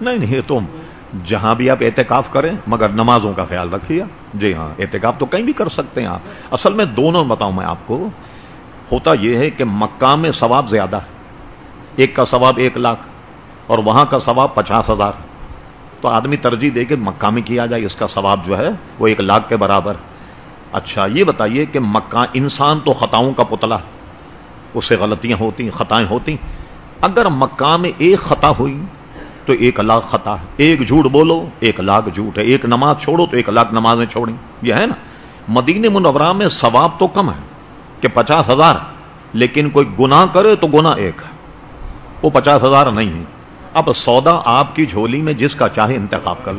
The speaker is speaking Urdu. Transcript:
نہیں نہیں تو جہاں بھی آپ احتکاف کریں، مگر نمازوں کا خیال رکھیے۔ جی ہاں احتکاف تو کہیں بھی کر سکتے ہیں آپ۔ اصل میں دونوں بتاؤں میں آپ کو، ہوتا یہ ہے کہ مکہ میں ثواب زیادہ ہے۔ ایک کا ثواب ایک لاکھ، اور وہاں کا ثواب پچاس ہزار۔ تو آدمی ترجیح دے کے مکہ میں کیا جائے، اس کا ثواب جو ہے وہ ایک لاکھ کے برابر۔ اچھا یہ بتائیے کہ مکہ انسان تو خطاؤں کا پتلا اس سے غلطیاں ہوتی خطائیں ہوتی اگر مکہ میں ایک خطا ہوئی تو ایک لاکھ خطا ہے۔ ایک جھوٹ بولو، ایک لاکھ جھوٹ ہے۔ ایک نماز چھوڑو تو ایک لاکھ نمازیں چھوڑیں۔ یہ ہے نا۔ مدین منورہ میں ثواب تو کم ہے کہ پچاس ہزار لیکن کوئی گنا کرے تو گنا ایک ہے۔ وہ پچاس ہزار نہیں ہے۔ اب سودا آپ کی جھولی میں جس کا چاہے انتخاب کر